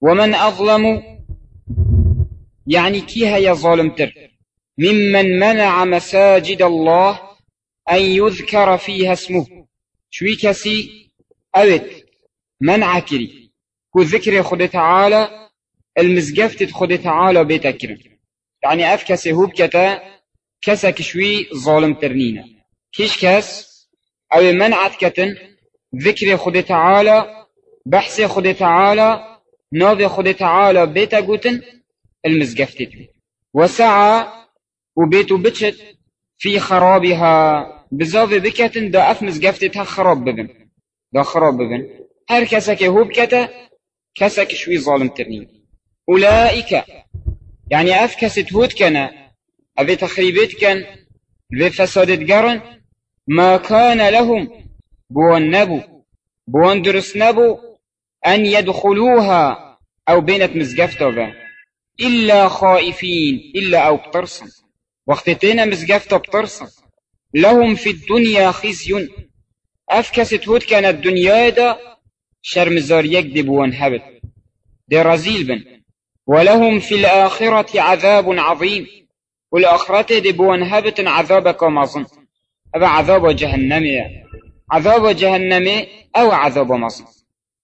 ومن أظلم يعني كي هي ظالم تر ممن منع مساجد الله أن يذكر فيها اسمه. شوي كسي؟ أوت منع كري. كو ذكر خد تعالى المزقفت خد تعالى بيتكرم يعني أف كسي هو بكتا كسا كشوي ظالم ترنينا كيش كس أو منعت كتن ذكر خد تعالى بحث خد تعالى ناف خد تعالى بيتا قوتن المزقفتت وسعى وبيتو بتشت في خرابها بزاف بكتن دا اف مزقفتتها خراب ببن. دا خراب ببن. هر كسك هو بكتا كسك شوي ظالم ترنين أولئك يعني اف كست هود كان افي تخريبت كان في فسادت قرن ما كان لهم بوان نبو. بوان درس نبو. أن يدخلوها أو بينت مزقفتها إلا خائفين إلا أو بترسم وقتتين مزقفتها بترسم لهم في الدنيا خزي. أفكست هود كانت الدنيا دا شرمزار يكذب وانهبت دي رزيل بن. ولهم في الآخرة عذاب عظيم. والآخرة دي بوانهبت عذابك مظن أبا عذاب جهنمي عذاب جهنمي أو عذاب مظن.